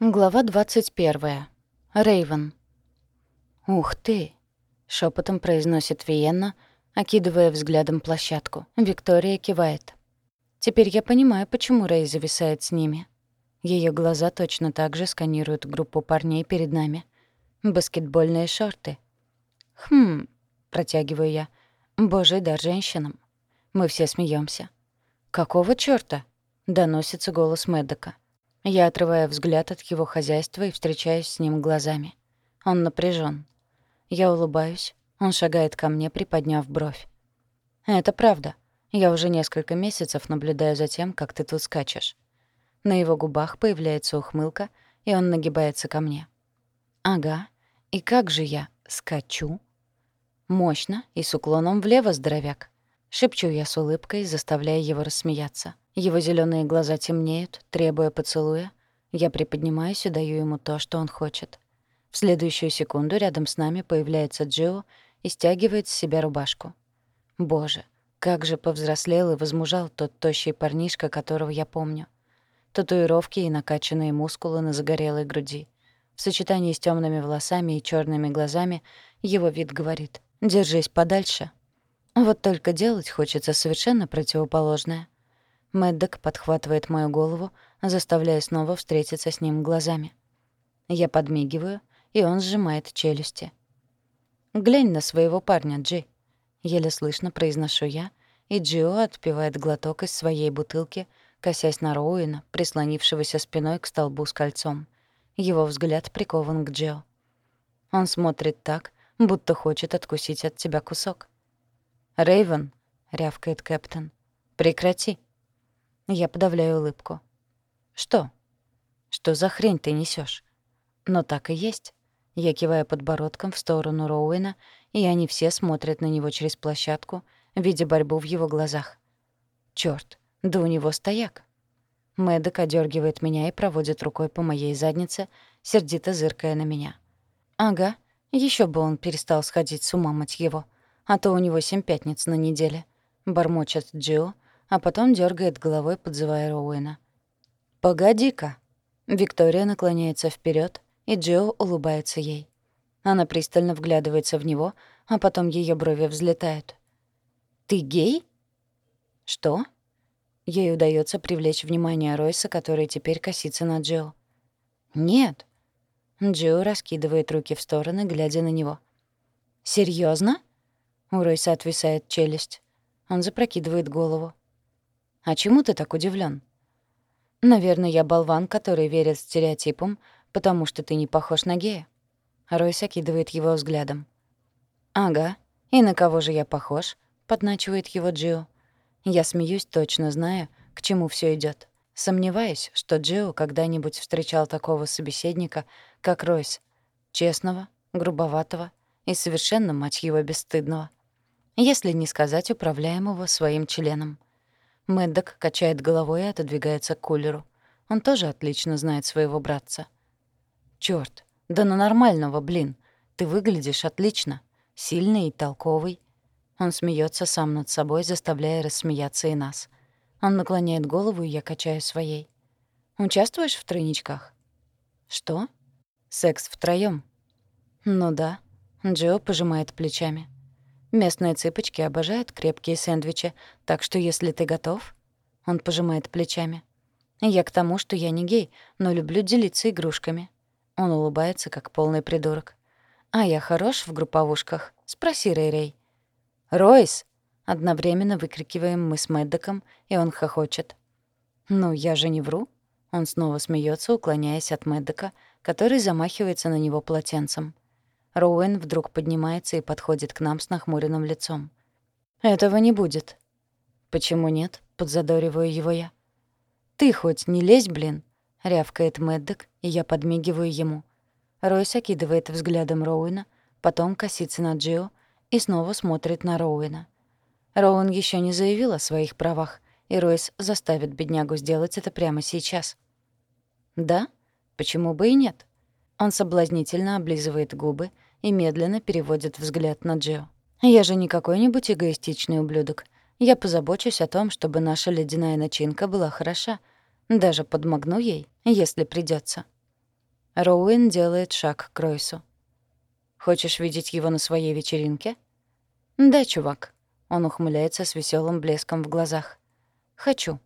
Глава 21. Рейвен. «Ух ты!» — шепотом произносит Виенна, окидывая взглядом площадку. Виктория кивает. Теперь я понимаю, почему Рей зависает с ними. Ее глаза точно так же сканируют группу парней перед нами. Баскетбольные шорты. «Хм...» — протягиваю я. «Божий дар женщинам». Мы все смеемся. «Какого чёрта?» — доносится голос Мэддока. Я отрываю взгляд от его хозяйства и встречаюсь с ним глазами. Он напряжен. Я улыбаюсь. Он шагает ко мне, приподняв бровь. «Это правда. Я уже несколько месяцев наблюдаю за тем, как ты тут скачешь». На его губах появляется ухмылка, и он нагибается ко мне. «Ага. И как же я скачу?» «Мощно и с уклоном влево, здоровяк». Шепчу я с улыбкой, заставляя его рассмеяться. Его зеленые глаза темнеют, требуя поцелуя. Я приподнимаюсь и даю ему то, что он хочет. В следующую секунду рядом с нами появляется Джио и стягивает с себя рубашку. Боже, как же повзрослел и возмужал тот тощий парнишка, которого я помню. Татуировки и накачанные мускулы на загорелой груди. В сочетании с темными волосами и черными глазами его вид говорит «Держись подальше». Вот только делать хочется совершенно противоположное — Мэддок подхватывает мою голову, заставляя снова встретиться с ним глазами. Я подмигиваю, и он сжимает челюсти. «Глянь на своего парня, Джи», — еле слышно произношу я, и Джио отпивает глоток из своей бутылки, косясь на Роуэна, прислонившегося спиной к столбу с кольцом. Его взгляд прикован к Джио. Он смотрит так, будто хочет откусить от тебя кусок. «Рэйвен», — рявкает Кэптон, — «прекрати». Я подавляю улыбку. «Что? Что за хрень ты несешь? «Но так и есть». Я киваю подбородком в сторону Роуэна, и они все смотрят на него через площадку, видя борьбу в его глазах. Чёрт, да у него стояк. Мэддок одергивает меня и проводит рукой по моей заднице, сердито зыркая на меня. «Ага, еще бы он перестал сходить с ума, мать его. А то у него семь пятниц на неделе», — бормочет Джио, — а потом дергает головой, подзывая Роуэна. «Погоди-ка!» Виктория наклоняется вперед, и Джо улыбается ей. Она пристально вглядывается в него, а потом ее брови взлетают. «Ты гей?» «Что?» Ей удается привлечь внимание Ройса, который теперь косится на Джо. «Нет». Джо раскидывает руки в стороны, глядя на него. Серьезно? У Ройса отвисает челюсть. Он запрокидывает голову. А чему ты так удивлен? Наверное, я болван, который верит стереотипам, потому что ты не похож на гея. Ройс окидывает его взглядом. Ага. И на кого же я похож? подначивает его Джио. Я смеюсь, точно зная, к чему все идет. Сомневаюсь, что Джио когда-нибудь встречал такого собеседника, как Ройс. Честного, грубоватого и совершенно, мать его, бесстыдного. Если не сказать управляемого своим членом. Мэддок качает головой и отодвигается к кулеру. Он тоже отлично знает своего братца. «Чёрт, да на нормального, блин. Ты выглядишь отлично. Сильный и толковый». Он смеется сам над собой, заставляя рассмеяться и нас. Он наклоняет голову, и я качаю своей. «Участвуешь в тройничках?» «Что?» «Секс втроём?» «Ну да». Джо пожимает плечами. Местные цыпочки обожают крепкие сэндвичи, так что если ты готов...» Он пожимает плечами. «Я к тому, что я не гей, но люблю делиться игрушками». Он улыбается, как полный придурок. «А я хорош в групповушках? Спроси Рэй-Рэй». «Ройс!» — одновременно выкрикиваем мы с Мэддоком, и он хохочет. «Ну, я же не вру». Он снова смеется, уклоняясь от Мэддока, который замахивается на него полотенцем. Роуэн вдруг поднимается и подходит к нам с нахмуренным лицом. «Этого не будет». «Почему нет?» — подзадориваю его я. «Ты хоть не лезь, блин!» — рявкает Мэддок, и я подмигиваю ему. Ройс окидывает взглядом Роуэна, потом косится на Джио и снова смотрит на Роуэна. Роуэн еще не заявил о своих правах, и Ройс заставит беднягу сделать это прямо сейчас. «Да? Почему бы и нет?» Он соблазнительно облизывает губы и медленно переводит взгляд на Джио. «Я же не какой-нибудь эгоистичный ублюдок. Я позабочусь о том, чтобы наша ледяная начинка была хороша. Даже подмогну ей, если придется. Роуэн делает шаг к Ройсу. «Хочешь видеть его на своей вечеринке?» «Да, чувак». Он ухмыляется с веселым блеском в глазах. «Хочу».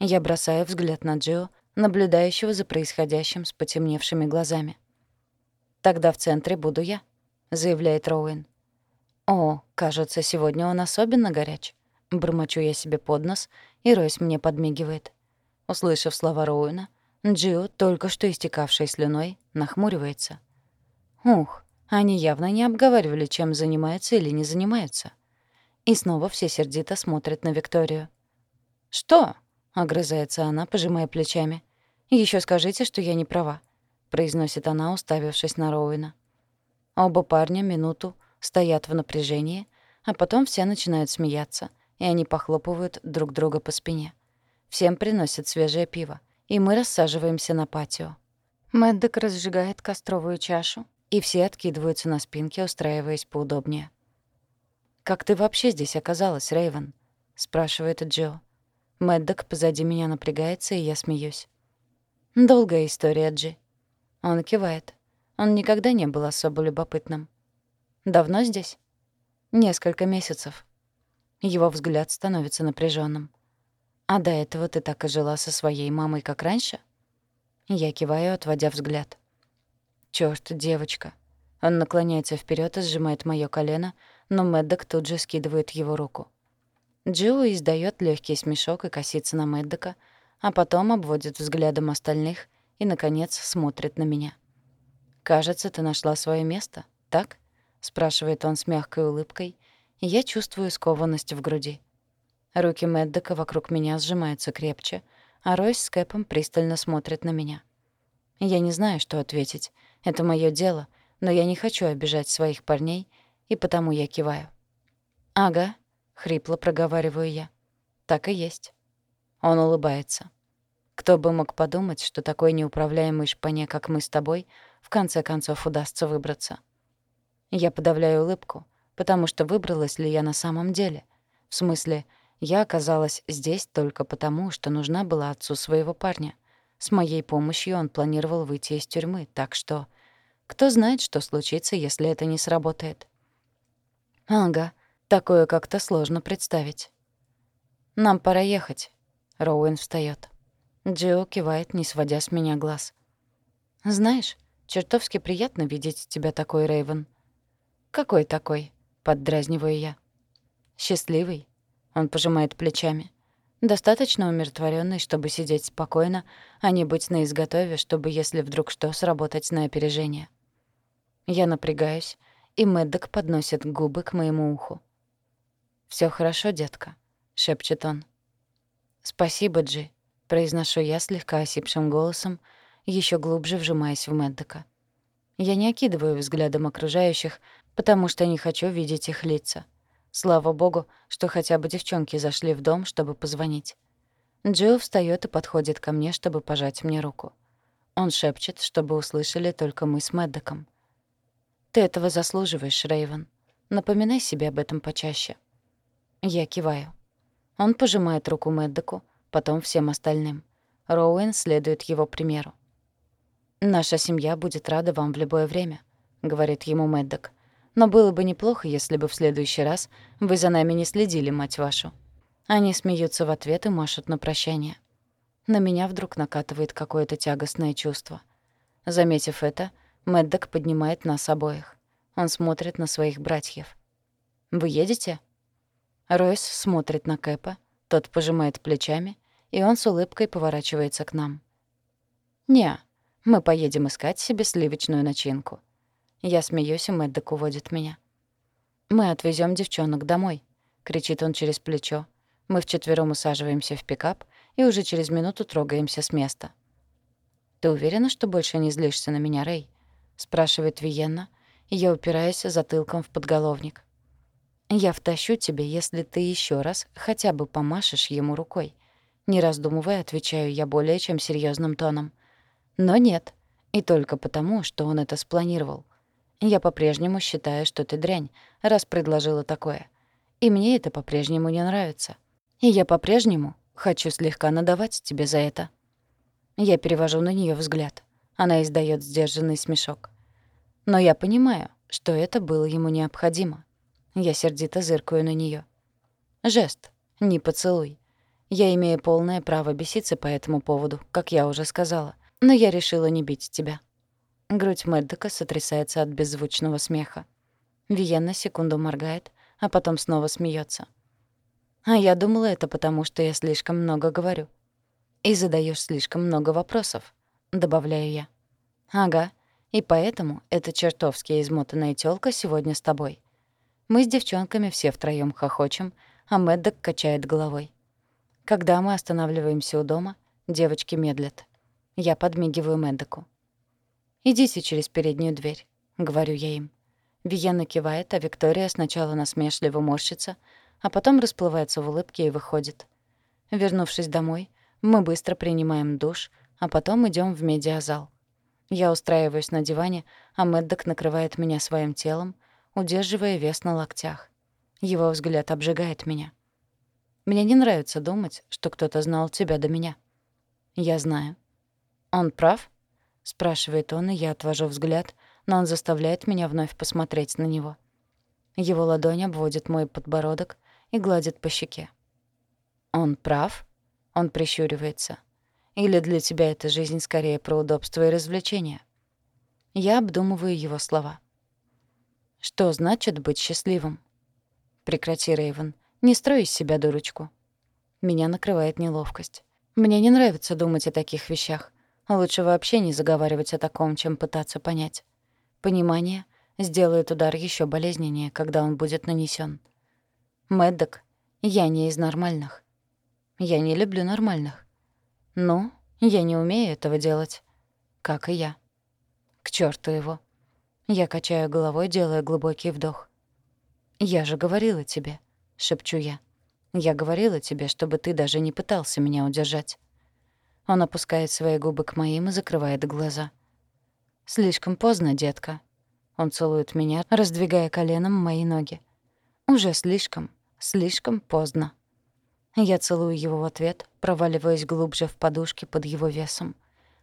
Я бросаю взгляд на Джио, наблюдающего за происходящим с потемневшими глазами. «Тогда в центре буду я», — заявляет Роуэн. «О, кажется, сегодня он особенно горяч». Бормочу я себе под нос, и Ройс мне подмигивает. Услышав слова Роуэна, Джио, только что истекавший слюной, нахмуривается. Ух, они явно не обговаривали, чем занимаются или не занимаются. И снова все сердито смотрят на Викторию. «Что?» — огрызается она, пожимая плечами. Еще скажите, что я не права», — произносит она, уставившись на Роуэна. Оба парня минуту стоят в напряжении, а потом все начинают смеяться, и они похлопывают друг друга по спине. Всем приносят свежее пиво, и мы рассаживаемся на патио. Мэддок разжигает костровую чашу, и все откидываются на спинки, устраиваясь поудобнее. «Как ты вообще здесь оказалась, Рэйвен?» — спрашивает Джо. Мэддок позади меня напрягается, и я смеюсь. «Долгая история, Джи». Он кивает. Он никогда не был особо любопытным. «Давно здесь?» «Несколько месяцев». Его взгляд становится напряженным. «А до этого ты так и жила со своей мамой, как раньше?» Я киваю, отводя взгляд. «Чёрт, девочка». Он наклоняется вперед и сжимает моё колено, но Мэддок тут же скидывает его руку. Джио издаёт легкий смешок и косится на Мэддока, а потом обводит взглядом остальных и, наконец, смотрит на меня. «Кажется, ты нашла своё место, так?» — спрашивает он с мягкой улыбкой, и я чувствую скованность в груди. Руки Мэддока вокруг меня сжимаются крепче, а Ройс с Кэпом пристально смотрят на меня. Я не знаю, что ответить, это моё дело, но я не хочу обижать своих парней, и потому я киваю. «Ага», — хрипло проговариваю я. «Так и есть». Он улыбается. Кто бы мог подумать, что такой неуправляемый шпане, как мы с тобой, в конце концов удастся выбраться. Я подавляю улыбку, потому что выбралась ли я на самом деле. В смысле, я оказалась здесь только потому, что нужна была отцу своего парня. С моей помощью он планировал выйти из тюрьмы, так что... Кто знает, что случится, если это не сработает. Ага, такое как-то сложно представить. «Нам пора ехать». Роуэн встаёт. Джио кивает, не сводя с меня глаз. «Знаешь, чертовски приятно видеть тебя такой, Рейвен». «Какой такой?» — поддразниваю я. «Счастливый». Он пожимает плечами. Достаточно умиротворенный, чтобы сидеть спокойно, а не быть на изготове, чтобы, если вдруг что, сработать на опережение. Я напрягаюсь, и Мэддок подносит губы к моему уху. Все хорошо, детка», — шепчет он. «Спасибо, Джи», — произношу я слегка осипшим голосом, еще глубже вжимаясь в Мэддока. Я не окидываю взглядом окружающих, потому что не хочу видеть их лица. Слава богу, что хотя бы девчонки зашли в дом, чтобы позвонить. Джилл встаёт и подходит ко мне, чтобы пожать мне руку. Он шепчет, чтобы услышали только мы с Мэддоком. «Ты этого заслуживаешь, Рэйвен. Напоминай себе об этом почаще». Я киваю. Он пожимает руку Мэддоку, потом всем остальным. Роуэн следует его примеру. «Наша семья будет рада вам в любое время», — говорит ему Мэддок. Но было бы неплохо, если бы в следующий раз вы за нами не следили, мать вашу». Они смеются в ответ и машут на прощание. На меня вдруг накатывает какое-то тягостное чувство. Заметив это, Мэддок поднимает нас обоих. Он смотрит на своих братьев. «Вы едете?» Ройс смотрит на Кэпа, тот пожимает плечами, и он с улыбкой поворачивается к нам. «Не, мы поедем искать себе сливочную начинку», я смеюсь, и Мэддок уводит меня. «Мы отвезем девчонок домой», — кричит он через плечо. Мы вчетвером усаживаемся в пикап и уже через минуту трогаемся с места. «Ты уверена, что больше не злишься на меня, Рэй?» — спрашивает Виенна, и я упираюсь затылком в подголовник. «Я втащу тебя, если ты еще раз хотя бы помашешь ему рукой». Не раздумывая, отвечаю я более чем серьезным тоном. Но нет, и только потому, что он это спланировал. Я по-прежнему считаю, что ты дрянь, раз предложила такое. И мне это по-прежнему не нравится. И я по-прежнему хочу слегка надавать тебе за это. Я перевожу на нее взгляд. Она издает сдержанный смешок. Но я понимаю, что это было ему необходимо. Я сердито зыркаю на нее. Жест, не поцелуй. Я имею полное право беситься по этому поводу, как я уже сказала. Но я решила не бить тебя. Грудь Мэддека сотрясается от беззвучного смеха. Виенна секунду моргает, а потом снова смеется. А я думала, это потому, что я слишком много говорю. И задаешь слишком много вопросов, добавляю я. Ага, и поэтому эта чертовски измотанная тёлка сегодня с тобой. Мы с девчонками все втроём хохочем, а Мэддок качает головой. Когда мы останавливаемся у дома, девочки медлят. Я подмигиваю Мэддоку. «Идите через переднюю дверь», — говорю я им. Виена кивает, а Виктория сначала насмешливо морщится, а потом расплывается в улыбке и выходит. Вернувшись домой, мы быстро принимаем душ, а потом идем в медиазал. Я устраиваюсь на диване, а Мэддок накрывает меня своим телом, удерживая вес на локтях. Его взгляд обжигает меня. Мне не нравится думать, что кто-то знал тебя до меня. Я знаю. Он прав? спрашивает он, и я отвожу взгляд, но он заставляет меня вновь посмотреть на него. Его ладонь обводит мой подбородок и гладит по щеке. Он прав? Он прищуривается. Или для тебя эта жизнь скорее про удобство и развлечения? Я обдумываю его слова. Что значит быть счастливым? Прекрати, Рейвен. Не строй из себя дурочку. Меня накрывает неловкость. Мне не нравится думать о таких вещах. Лучше вообще не заговаривать о таком, чем пытаться понять. Понимание сделает удар еще болезненнее, когда он будет нанесен. Мэддок, я не из нормальных. Я не люблю нормальных. Ну, я не умею этого делать. Как и я. К черту его. Я качаю головой, делая глубокий вдох. «Я же говорила тебе», — шепчу я. «Я говорила тебе, чтобы ты даже не пытался меня удержать». Он опускает свои губы к моим и закрывает глаза. «Слишком поздно, детка». Он целует меня, раздвигая коленом мои ноги. «Уже слишком, слишком поздно». Я целую его в ответ, проваливаясь глубже в подушки под его весом.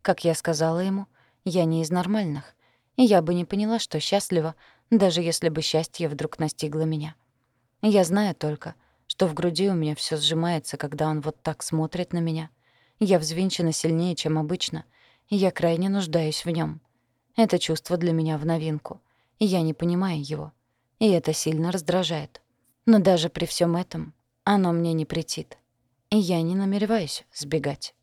Как я сказала ему, я не из нормальных, и я бы не поняла, что счастлива, даже если бы счастье вдруг настигло меня. Я знаю только, что в груди у меня всё сжимается, когда он вот так смотрит на меня. Я взвинчена сильнее, чем обычно, и я крайне нуждаюсь в нём. Это чувство для меня в новинку, и я не понимаю его. И это сильно раздражает. Но даже при всем этом оно мне не претит. И я не намереваюсь сбегать.